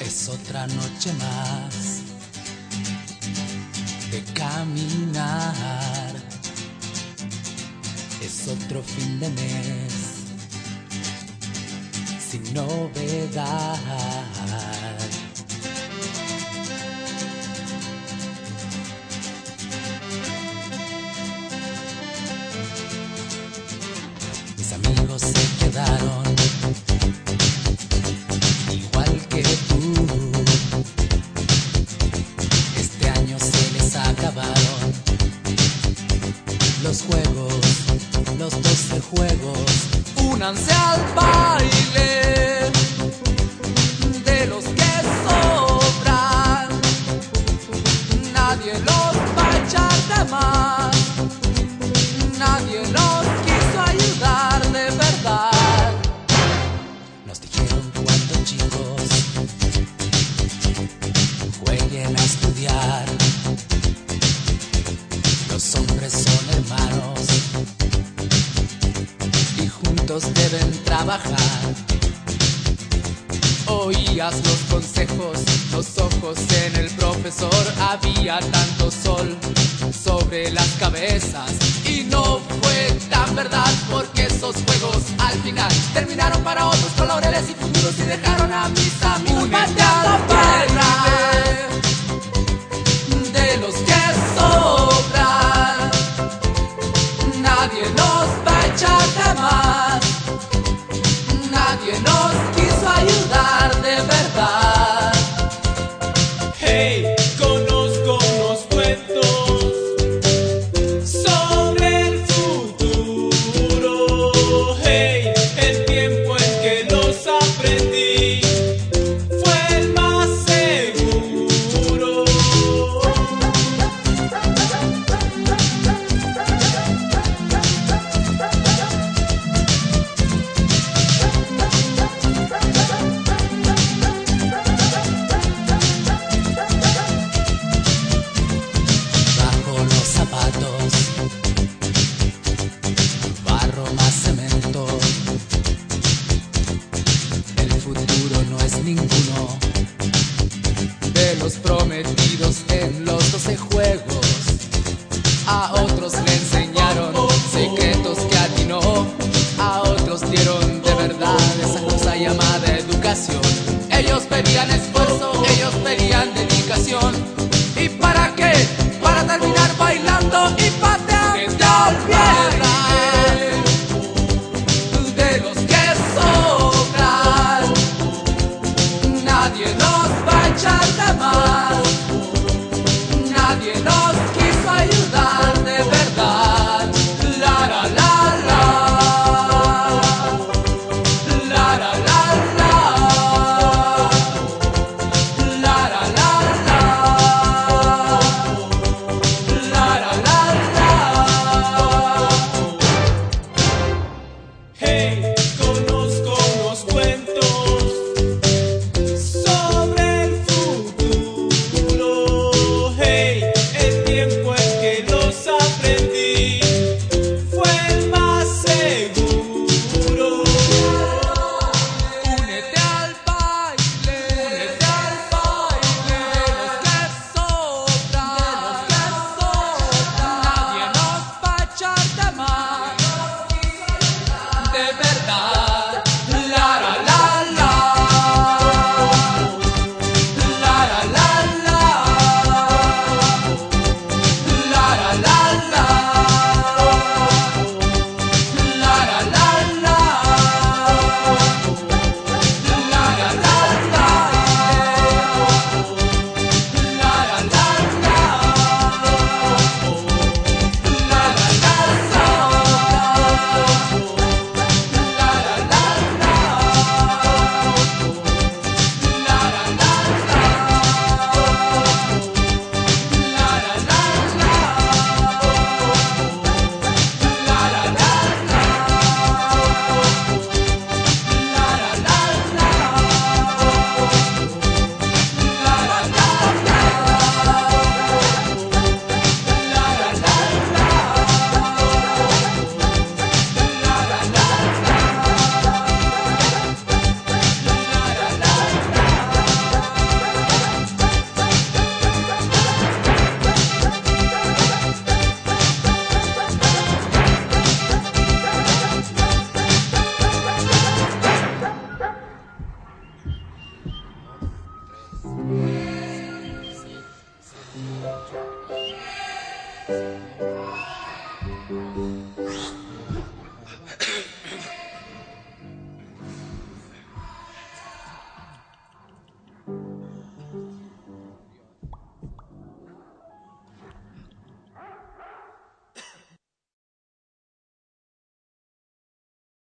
Es otra noche más de caminar. Es otro fin de mes sin novedad. Se quedaron igual que tú. Este año se les acabaron los juegos, los 12 juegos. Únanse al baile Nos dijeron cuando chicos jueguen a estudiar. Los hombres son hermanos y juntos deben trabajar. Oías los consejos, los ojos en el profesor. Había tanto sol sobre las cabezas y no terminaron para otros con laureles y futuros y dejaron